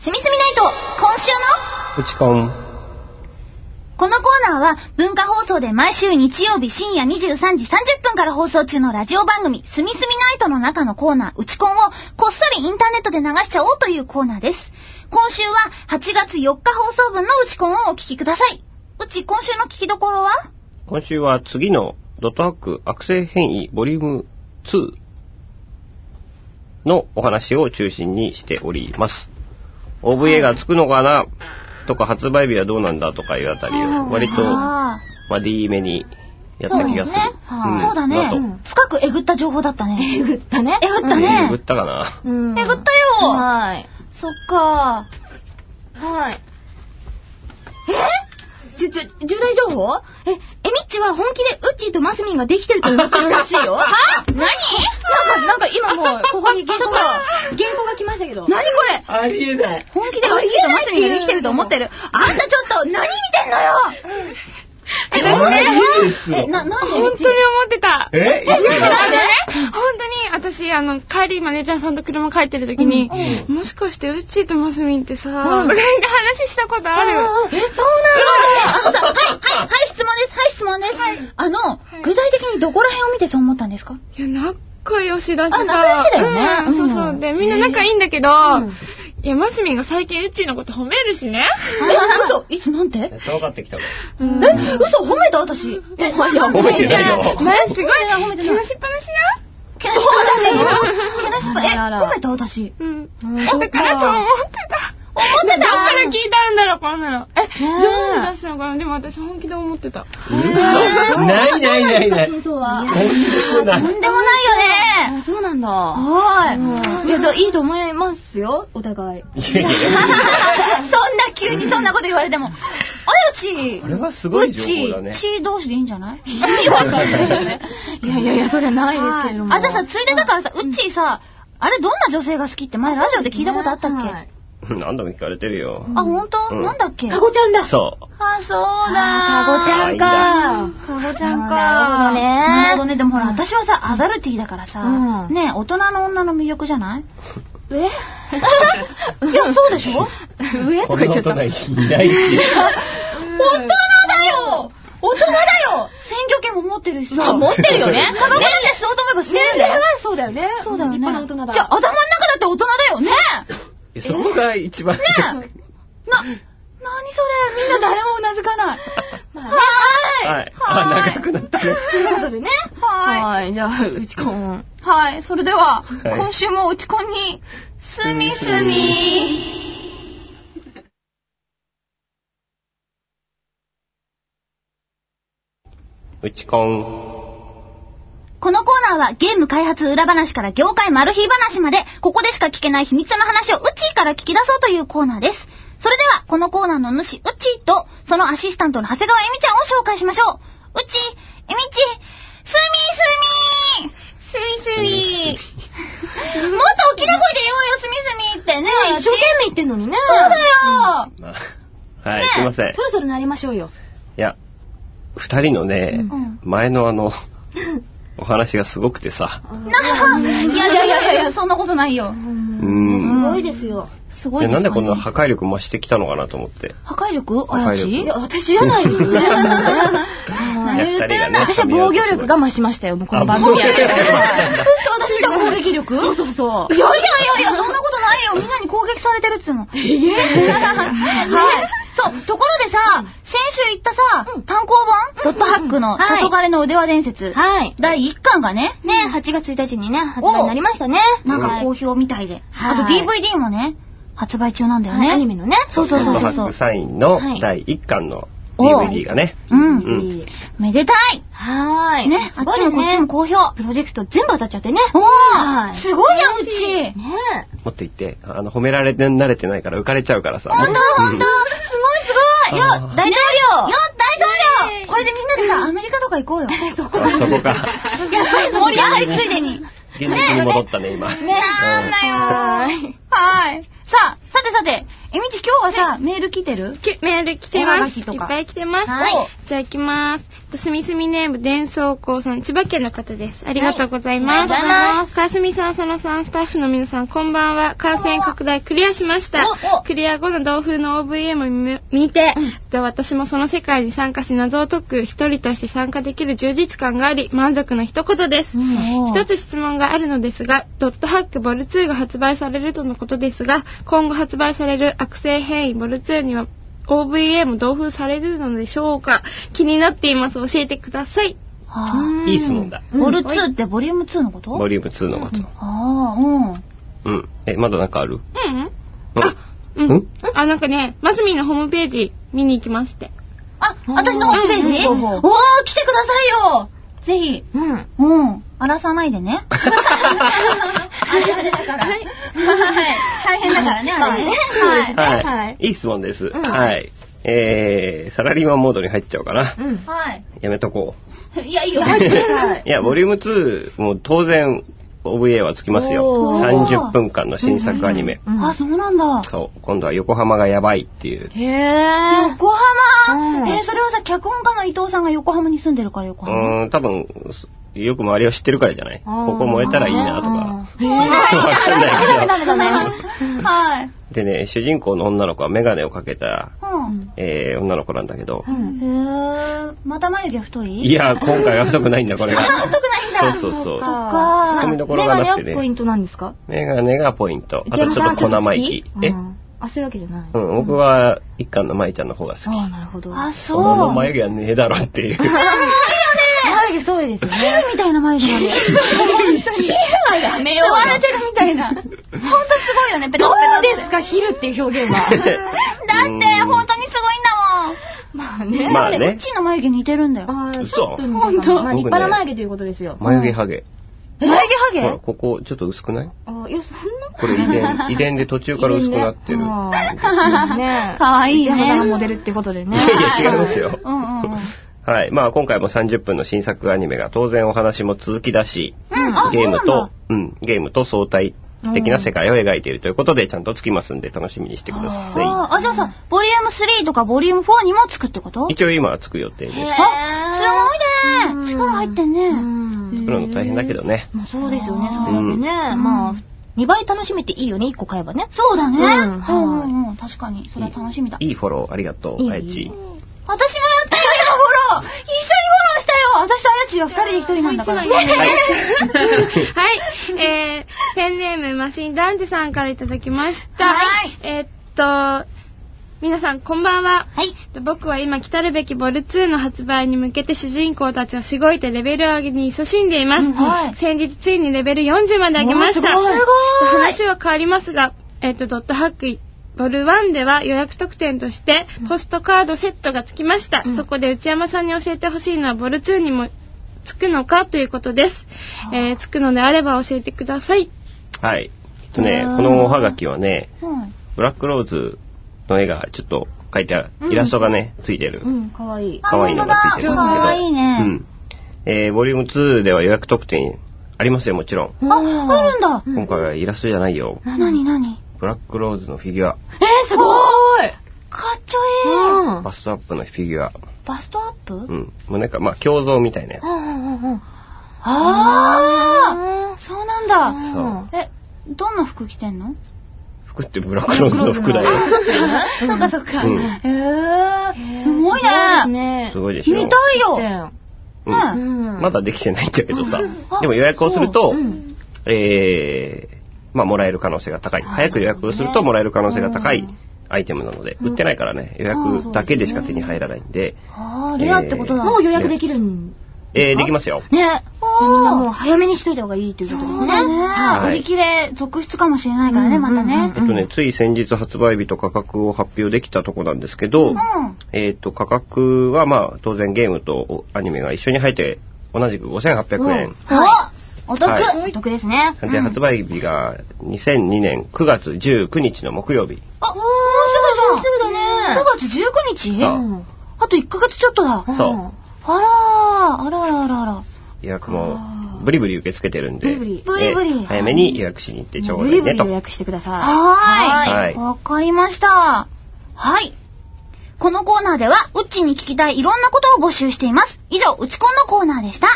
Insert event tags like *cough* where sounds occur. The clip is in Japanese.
すみすみナイト、今週うちこん。のこのコーナーは文化放送で毎週日曜日深夜23時30分から放送中のラジオ番組すみすみナイトの中のコーナー、うちこんをこっそりインターネットで流しちゃおうというコーナーです。今週は8月4日放送分のうちこんをお聞きください。うち、今週の聞きどころは？今週は次のドットハック悪性変異ボリューム2のお話を中心にしております。OVA がつくのかな？とか発売日はどうなんだとかいうあたりを割と、あまあ、D めにやった気がする。ーそうだね。深くえぐった情報だったね。えぐったね。えぐったえねぐ。ったかな？うんえぐったよはい。そっかはい。え？ちょ、ちょ、重大情報？え、えみっちは本気でウッチーとマスミンができてると思ってるらしいよ。は？何？なんか、なんか今もう、ここに原稿が、原稿が来ましたけど。何これ？ありえない。本気でウッチーとマスミンができてると思ってる。あんたちょっと何見てんのよ？え、え、な、なんで？本当に思ってた。え？あのね、本当に私、あの、帰りマネージャーさんと車帰ってる時に、もしかしてウッチーとマスミンってさ、LINE で話したことある。え、そうあの。ね、あのさ、はい、はい、はい、質問です、はい、質問です。あの、具体的にどこら辺を見てそう思ったんですか？いや、仲良しだしさ。あ仲良しだよねうんそうそうう。んで、みんな仲いいんだけど、んいや、マスミンが最近ウッチーのこと褒めるしね。え、嘘？いつなんて？かってきたの？うんえ、嘘？褒めた？私。え、*laughs* 褒めてないよ。前すごい、褒めてない話しっぱなしけなしっぱなしけなしっぱ、え、褒めた？私。よ。うん。うんだからそう思ってた。思ってた？どっから聞いたんだろう、こんなの。え、ね上手に出したのかな？でも私本気で思ってた。嘘 *laughs* ないないないない。真相は。とんでもない。とんでもないよねあ、そうなんだ。はうんいや、だいいと思いますよ、お互い。*laughs* そんな急にそんなこと言われても。あやちこれはすごい情報だねうち、ち同士でいいんじゃない？*laughs* 意味わかんないよね。いやいやいや、それないですけれども。あ、じゃあさ、ついでだからさ、うっちーさ、あれどんな女性が好きって前ラジオで聞いたことあったっけ？はい *laughs* 何度も聞かれてるよ。あ、ほんとうんなんだっけ？かごちゃんだ。そう。あ、そうだあかごちゃんか。かごちゃんか。なるほどねなるほどね。でもほら、私はさ、アダルティーだからさ、うんね大人の女の魅力じゃない？え？*laughs* いや、そうでしょ？上ことんな大人いないし。大人だよ大人だよ選挙権も持ってるしさ。あ持ってるよねタバコだって吸おうと思えば吸えるんだよ。そうだよね。そうだよね。じゃあ、頭の中だって大人だよねそこが一番。ねえな、なにそれみんな誰もうなずかない。まあねははい。あ、長くなったね。ということでね。はい。はい。じゃあ、うちこん。はい。それでは、い今週もうちこんに、すみすみ。うちこん。このコーナーはゲーム開発裏話から業界マル秘話まで、ここでしか聞けない秘密の話をうっちーから聞き出そうというコーナーです。それでは、このコーナーの主、うっちーと、そのアシスタントの長谷川えみちゃんを紹介しましょう。うっちー、えみち、すみすみすみすみ。もっと大きな声で言おうよ、すみすみってね。一生懸命言ってんのにね。そうだよ。まあはい、すいません。いそろそろなりましょうよ。や、二人のね、ん前のあの、*laughs* お話がすごくてさ。*laughs* いやいやいやいやそんなことないよ。うすん。ごいですよ。すごいなんでこんな破壊力増してきたのかなと思って。破壊力？破壊力あやちいや、私じゃないです *laughs* *laughs* ね。私は防御力我慢しましたよ、もうこの番組や私が攻撃力？そうそうそう。いやいやいやいや、そんなことないよ。みんなに攻撃されてるっつうの。はい。そう、ところでさ、先週言ったさ、単行本？ドットハックのはい黄昏の腕輪伝説。はい。第1巻がね、ね、8月1日にね、発売になりましたね。なんか好評みたいで。はいあと DVD もね、発売中なんだよね。アニメのね。そうそうそうそうドットハックサインの第1巻の DVD がね。うん。うんめでたいはーい。ね、あすごいですっちもこっちもね。好評。プロジェクト全部当たっちゃってね。おーはいすごいじゃん、うちねもっと言って、あの、褒められて慣れてないから浮かれちゃうからさ。ほんとほよ大統領。よ大統領。これでみんなでさ、アメリカとか行こうよ。*laughs* あそこか。*laughs* やっぱり盛り上がりついでに。現実に戻ったね、今。ね。なんだよ。はい。はい。さあ、さてさて、えみち今日はさ、メール来てる？きメール来てます。いっぱい来てます。はいじゃあ行きます。すみすみネーム、伝送工さん、千葉県の方です。ありがとうございます。はいありがとうございますかすみさん、佐野さん、スタッフの皆さん、こんばんは。感染拡大クリアしました。クリア後の同風の OVM を見見て、で私もその世界に参加し謎を解く一人として参加できる充実感があり、満足の一言です。一つ質問があるのですが、ドットハックボル2が発売されるとのことですが、今後発売される悪性変異ボル2には OVM 同封されるのでしょうか？気になっています。教えてください。はいい質問だ。ボル2ってボリューム2のこと？ボリューム2のこと。ああ、うん。うん。え、まだなんかある？うんうんあ、うん。うん？あ、なんかね、マスミンのホームページ見に行きまして。あ、私のホームページ？うんうんおー、来てくださいよぜひ。うん。うん。荒らさないでね。*laughs* あれあれだから。はい。大変だからね、あれね。はい。はい。はいいい質問です。うんはい。えー、サラリーマンモードに入っちゃおうかな。うん。はい。やめとこいや、いいよ。入ってくださう。いや、ボリューム2、もう当然、OVA はつきますよ。おー30分間の新作アニメ。うんあ、そうなんだ。そう。今度は横浜がやばいっていう。へー。横浜、うんえーそれはさ、脚本家の伊藤さんが横浜に住んでるから横う浜。ーん、多分、よく周りを知ってるからじゃない？ここ燃えたらいいなとか。わかんないけど。はい。でね、主人公の女の子はメガネをかけた、うん。えー、女の子なんだけどう、ん。へーまた眉毛太い？いや、今回は太くないんだ、これが。*laughs* 太くないんだそうそうそうそっかツッコミどころがなくてねメガネはポイントなんですか？メガネがポイント。あとちょっと小生意気。え？うんあ、そういうわけじゃない。うん、僕は一巻の舞ちゃんの方が好き。ああ、なるほど。あ、そそう。の眉毛はねえだろっていう。*laughs* 眉毛太いですよヒね。ルみたいな眉毛なんだよ。本当に。ヒルはやめよう。吸われてるみたいな。ほんとすごいよね、ペどうですか、ヒルっていう表現は。だって、本当にすごいんだもん。まあね。まあねうちの眉毛似てるんだよ。あー嘘ちょっと似てたほんとまあ立派な眉毛ということですよ。眉毛ハゲ。眉毛ほら、ハここちょっと薄くない？あーいや、そんなこれ遺伝、遺伝で途中から薄くなってる。ねかわいいねモデルってことでね。いやいや違いますよゲうんうんうん。はい。まあ今回も30分の新作アニメが当然お話も続きだし、うん、あ、ゲームと、うん、ゲームと相対的な世界を描いているということでちゃんとつきますんで楽しみにしてくだだ。さあーあ、じゃあさ、ボリューム3とかボリューム4にもつくってこと？い。一応今はつく予定です。あ、すごいね。力入ってね。ん作るの大変だけどね。まあそうですよね、そうやってうんね。まあ、2倍楽しめていいよね、1個買えばね。そうだね。うんうんうんうん。確かに。それは楽しみだ。いいフォローありがと、いういあやち。私もやったよ、一緒にフォローしたよ私とあやちは二人で一人なんだから。はい。はい。えー、ペンネームマシンダンテさんからいただきました。はいえーっと、皆さんこんばんは。はい。僕は今来たるべきボル2の発売に向けて主人公たちをしごいてレベル上げに勤しんでいます。うんはい先日ついにレベル40まで上げました。すごい話は変わりますが、えっと、ドットハックボル1では予約特典としてポストカードセットがつきました。そこで内山さんに教えてほしいのはボル2にもつくのかということです。えー、つくのであれば教えてください。はい。とね、うんこのおはがきはね、うん。ブラックローズの絵がちょっと描いてある、イラストがね、ついてるう。ん、かわいい。可愛いのがついてるんですけど。かわいいねうん。えー、ボリューム2では予約特典ありますよ、もちろん。あ、あるんだ。今回はイラストじゃないよ。なになにブラックローズのフィギュア、えー、すごいかっちょいいうん。バストアップのフィギュア。バストアップ？うん。もうなんか、まあ、胸像みたいなやつ。うんうんうんあーそうなんだ。そう。え、どんな服着てんの？服ってブラックローズの服だよ。*laughs* そっかそっか。うんへー、すごいね。ね。すごいでしょ。見たいよ。よ。う。うんんまだできてないんだけどさあ。でも予約をするとえー、まあ、もらえる可能性が高い。早く予約をするともらえる可能性が高いアイテムなので、売ってないからね、予約だけでしか手に入らないんで、あー、レアってことだ。もう予約できるんえー、できますよ。ね。みんなもう早めにしといた方がいいということですね。はい売り切れ続出かもしれないからね、うんまたね。えっとね、つい先日発売日と価格を発表できたとこなんですけど、うん。えっと、価格はまあ、当然ゲームとアニメが一緒に入って、同じく5800円。おお得はいお得ですね。で、発売日が2002年9月19日の木曜日。あ、もうすぐじゃん。すぐだね9月19日あと1ヶ月ちょっとだ。そうあらー、あらあらあらあら。予約もブリブリ受け付けてるんで、ブリブリブリブリえー早めに予約しに行ってちょうブだいねと。リブリ予約してください。はーい。はいわかりました。はい。このコーナーでは、うっちーに聞きたいいろんなことを募集しています。以上、うちこんのコーナーでした。